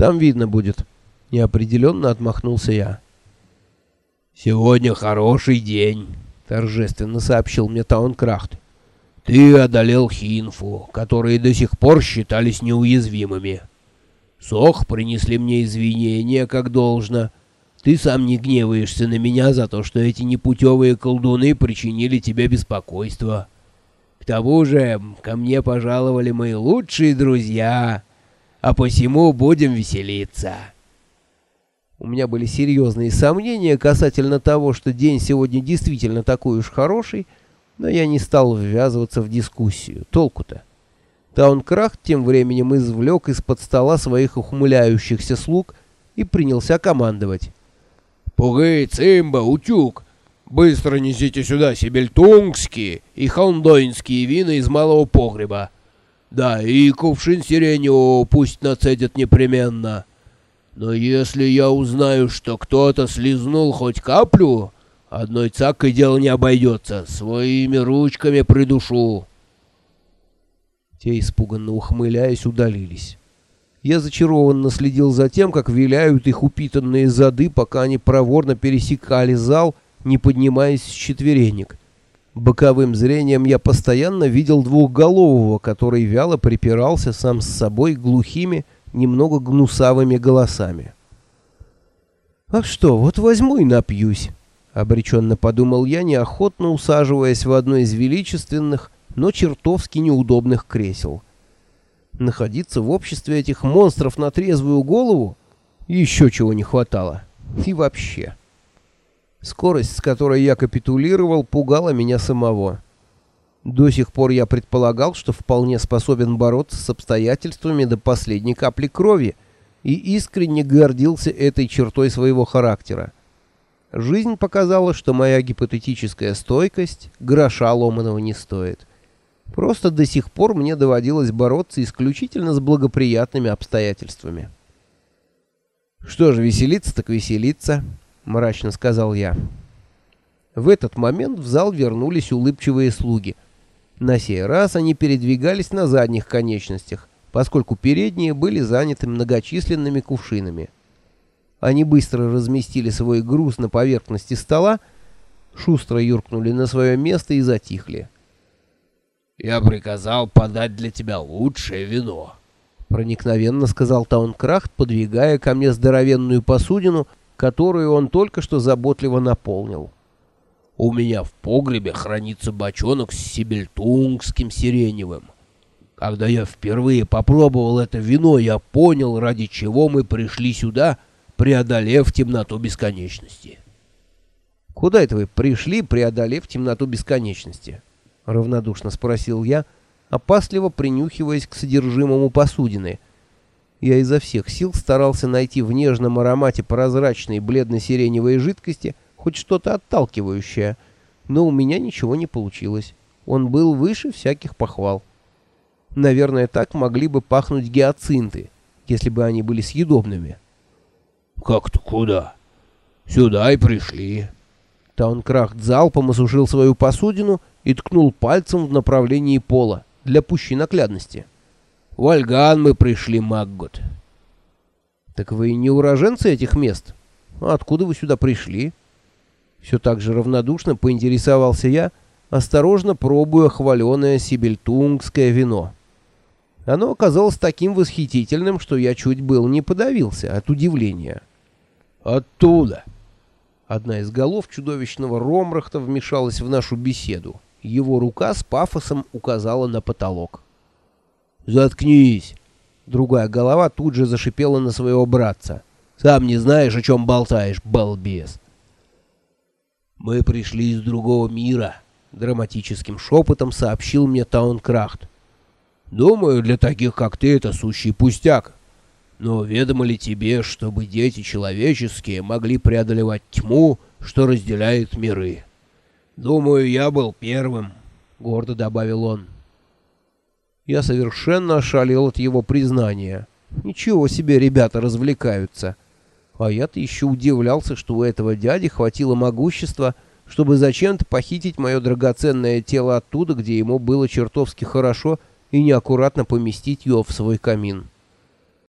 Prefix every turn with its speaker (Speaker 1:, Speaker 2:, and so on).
Speaker 1: Там видно будет. Неопределенно отмахнулся я.
Speaker 2: «Сегодня хороший день», — торжественно сообщил мне Таункрахт. «Ты одолел Хинфу, которые до сих пор считались неуязвимыми. Сох принесли мне извинения, как должно. Ты сам не гневаешься на меня за то, что эти непутевые колдуны причинили тебе беспокойство. К тому же ко мне пожаловали мои лучшие друзья, а посему будем веселиться».
Speaker 1: У меня были серьезные сомнения касательно того, что день сегодня действительно такой уж хороший, но я не стал ввязываться в дискуссию. Толку-то? Таункрахт тем временем извлек из-под стола своих ухмыляющихся слуг и принялся командовать.
Speaker 2: «Пугай, цимба, утюг! Быстро несите сюда сибельтунгские и холндоинские вина из малого погреба. Да, и кувшин сиреневого пусть нацедят непременно». Но если я узнаю, что кто-то слизнул хоть каплю, одной цакой дело не обойдется. Своими ручками придушу.
Speaker 1: Те, испуганно ухмыляясь, удалились. Я зачарованно следил за тем, как виляют их упитанные зады, пока они проворно пересекали зал, не поднимаясь с четверенек. Боковым зрением я постоянно видел двухголового, который вяло припирался сам с собой глухими, немного гнусавыми голосами. «Ах что, вот возьму и напьюсь», — обреченно подумал я, неохотно усаживаясь в одно из величественных, но чертовски неудобных кресел. Находиться в обществе этих монстров на трезвую голову еще чего не хватало. И вообще. Скорость, с которой я капитулировал, пугала меня самого. До сих пор я предполагал, что вполне способен бороться с обстоятельствами до последней капли крови и искренне гордился этой чертой своего характера. Жизнь показала, что моя гипотетическая стойкость гроша ломаного не стоит. Просто до сих пор мне доводилось бороться исключительно с благоприятными обстоятельствами. «Что же, веселиться так веселиться», — мрачно сказал я. В этот момент в зал вернулись улыбчивые слуги — на сей раз они передвигались на задних конечностях, поскольку передние были заняты многочисленными кувшинами. Они быстро разместили свой груз на поверхности стола, шустро юркнули на свое место и затихли.
Speaker 2: «Я приказал подать для тебя лучшее вино», —
Speaker 1: проникновенно сказал Таункрахт, подвигая ко мне здоровенную посудину, которую он только что заботливо наполнил.
Speaker 2: У меня в погребе хранится бочонок с сибельтунгским сиреневым. Когда я впервые попробовал это вино, я понял, ради чего мы пришли сюда, преодолев темноту бесконечности.
Speaker 1: «Куда это вы пришли, преодолев темноту бесконечности?» — равнодушно спросил я, опасливо принюхиваясь к содержимому посудины. Я изо всех сил старался найти в нежном аромате прозрачной бледно-сиреневой жидкости — хоть что-то отталкивающее, но у меня ничего не получилось. Он был выше всяких похвал. Наверное, так могли бы пахнуть гиацинты, если бы они были съедобными.
Speaker 2: «Как-то куда? Сюда и пришли».
Speaker 1: Таункрахт залпом осушил свою посудину и ткнул пальцем в направлении пола для пущей наглядности.
Speaker 2: «В Альган мы пришли, Маггот».
Speaker 1: «Так вы не уроженцы этих мест? А откуда вы сюда пришли?» Все так же равнодушно поинтересовался я, осторожно пробуя хваленое сибельтунгское вино. Оно оказалось таким восхитительным, что я чуть был не подавился от удивления.
Speaker 2: «Оттуда!»
Speaker 1: Одна из голов чудовищного Ромрахта вмешалась в нашу беседу. Его рука с пафосом указала на потолок.
Speaker 2: «Заткнись!»
Speaker 1: Другая голова тут же зашипела на своего братца.
Speaker 2: «Сам не знаешь, о чем болтаешь, балбес!»
Speaker 1: «Мы пришли из другого мира», — драматическим шепотом сообщил мне Таункрахт.
Speaker 2: «Думаю, для таких, как ты, это сущий пустяк. Но ведомо ли тебе, чтобы дети человеческие могли преодолевать тьму, что разделяет миры? Думаю, я был первым», — гордо добавил он.
Speaker 1: Я совершенно ошалел от его признания. Ничего себе ребята развлекаются. А я-то еще удивлялся, что у этого дяди хватило могущества, чтобы зачем-то похитить мое драгоценное тело оттуда, где ему было чертовски хорошо, и неаккуратно поместить его в свой камин.